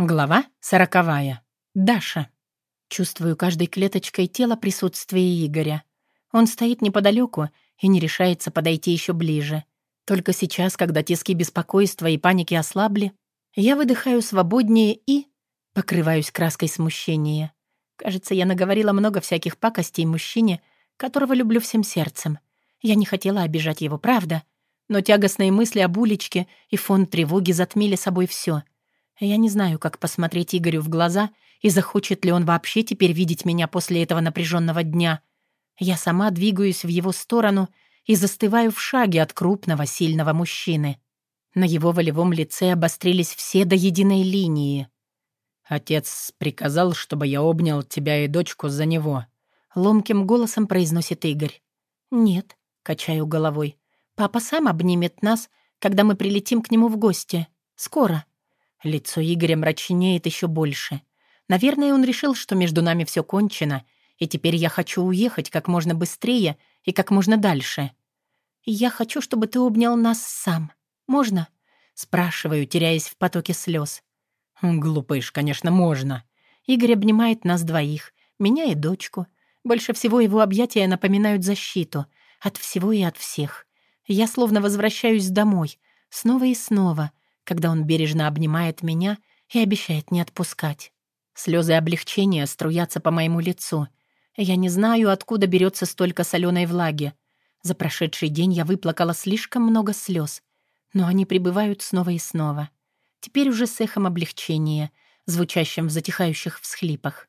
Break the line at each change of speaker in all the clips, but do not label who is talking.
Глава сороковая. Даша. Чувствую каждой клеточкой тела присутствие Игоря. Он стоит неподалеку и не решается подойти еще ближе. Только сейчас, когда тиски беспокойства и паники ослабли, я выдыхаю свободнее и покрываюсь краской смущения. Кажется, я наговорила много всяких пакостей мужчине, которого люблю всем сердцем. Я не хотела обижать его, правда? Но тягостные мысли об уличке и фон тревоги затмили собой все — я не знаю, как посмотреть Игорю в глаза и захочет ли он вообще теперь видеть меня после этого напряженного дня. Я сама двигаюсь в его сторону и застываю в шаге от крупного, сильного мужчины. На его волевом лице обострились все до единой линии.
«Отец приказал, чтобы я обнял тебя и дочку за него», —
ломким голосом произносит Игорь. «Нет», — качаю головой. «Папа сам обнимет нас, когда мы прилетим к нему в гости. Скоро». Лицо Игоря мрачнеет еще больше. Наверное, он решил, что между нами все кончено, и теперь я хочу уехать как можно быстрее и как можно дальше. «Я хочу, чтобы ты обнял нас сам. Можно?» Спрашиваю, теряясь в потоке слез.
«Глупыш, конечно, можно».
Игорь обнимает нас двоих, меня и дочку. Больше всего его объятия напоминают защиту. От всего и от всех. Я словно возвращаюсь домой. Снова и снова когда он бережно обнимает меня и обещает не отпускать. Слезы облегчения струятся по моему лицу. Я не знаю, откуда берется столько соленой влаги. За прошедший день я выплакала слишком много слез, но они прибывают снова и снова. Теперь уже с эхом облегчения, звучащим в затихающих всхлипах.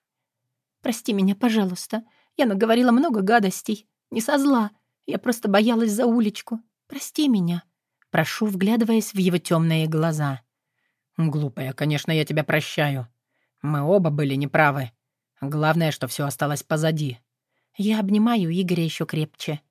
«Прости меня, пожалуйста. Я наговорила много гадостей. Не со зла. Я просто боялась за уличку. Прости меня». Прошу, вглядываясь в его темные глаза.
«Глупая, конечно, я тебя прощаю. Мы оба были неправы. Главное, что все осталось позади».
Я обнимаю Игоря еще крепче.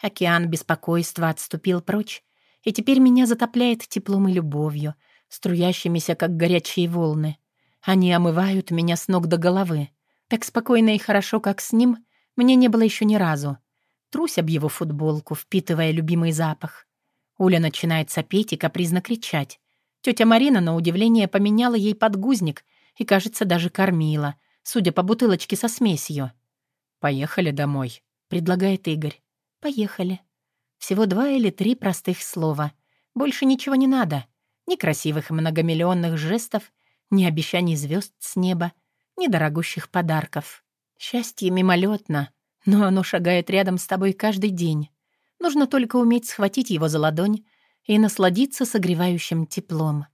Океан беспокойства отступил прочь, и теперь меня затопляет теплом и любовью, струящимися, как горячие волны. Они омывают меня с ног до головы. Так спокойно и хорошо, как с ним, мне не было еще ни разу. Трусь об его футболку, впитывая любимый запах. Уля начинает сопеть и капризно кричать. Тетя Марина, на удивление, поменяла ей подгузник и, кажется, даже кормила, судя по бутылочке со смесью.
«Поехали домой», —
предлагает Игорь. «Поехали». Всего два или три простых слова. Больше ничего не надо. Ни красивых многомиллионных жестов, ни обещаний звезд с неба, ни дорогущих подарков. Счастье мимолетно, но оно шагает рядом с тобой каждый день. Нужно только уметь схватить его за ладонь и насладиться согревающим теплом,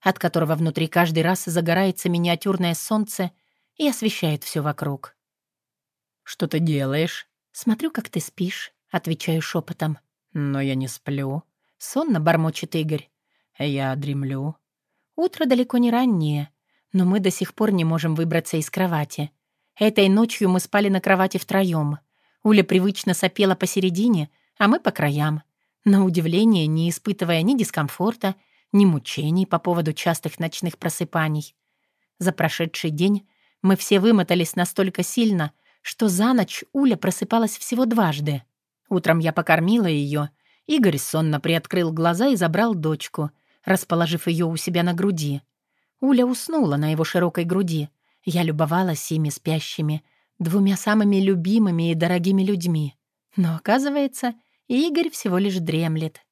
от которого внутри каждый раз загорается миниатюрное солнце и освещает все вокруг.
«Что ты делаешь?»
«Смотрю, как ты спишь», — отвечаю шепотом.
«Но я не сплю».
Сонно бормочет Игорь.
«Я дремлю».
Утро далеко не раннее, но мы до сих пор не можем выбраться из кровати. Этой ночью мы спали на кровати втроем. Уля привычно сопела посередине, а мы по краям. На удивление, не испытывая ни дискомфорта, ни мучений по поводу частых ночных просыпаний. За прошедший день мы все вымотались настолько сильно, что за ночь Уля просыпалась всего дважды. Утром я покормила ее. Игорь сонно приоткрыл глаза и забрал дочку, расположив ее у себя на груди. Уля уснула на его широкой груди. Я любовалась ими спящими, двумя самыми любимыми и дорогими людьми. Но, оказывается, Игорь всего лишь дремлет.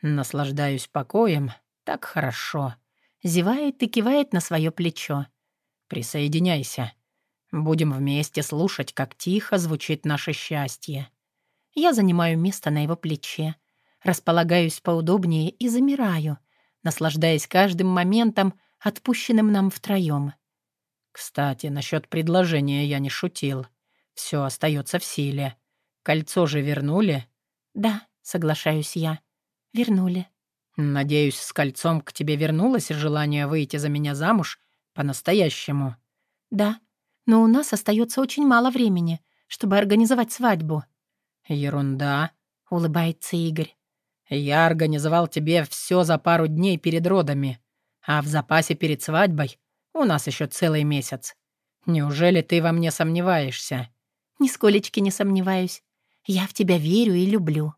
«Наслаждаюсь покоем. Так хорошо».
Зевает и кивает на свое плечо.
«Присоединяйся. Будем вместе слушать, как тихо звучит наше счастье».
Я занимаю место на его плече, располагаюсь поудобнее и замираю, наслаждаясь каждым моментом, отпущенным нам втроем.
«Кстати, насчет предложения я не шутил. Все остается в силе. Кольцо же вернули?»
«Да», — соглашаюсь я. «Вернули».
«Надеюсь, с кольцом к тебе вернулось желание выйти за меня замуж по-настоящему?»
«Да, но у нас остается очень мало времени, чтобы организовать свадьбу».
«Ерунда», —
улыбается Игорь.
«Я организовал тебе все за пару дней перед родами, а в запасе перед свадьбой у нас еще целый месяц. Неужели ты во мне сомневаешься?»
«Нисколечки не сомневаюсь. Я в тебя верю и люблю».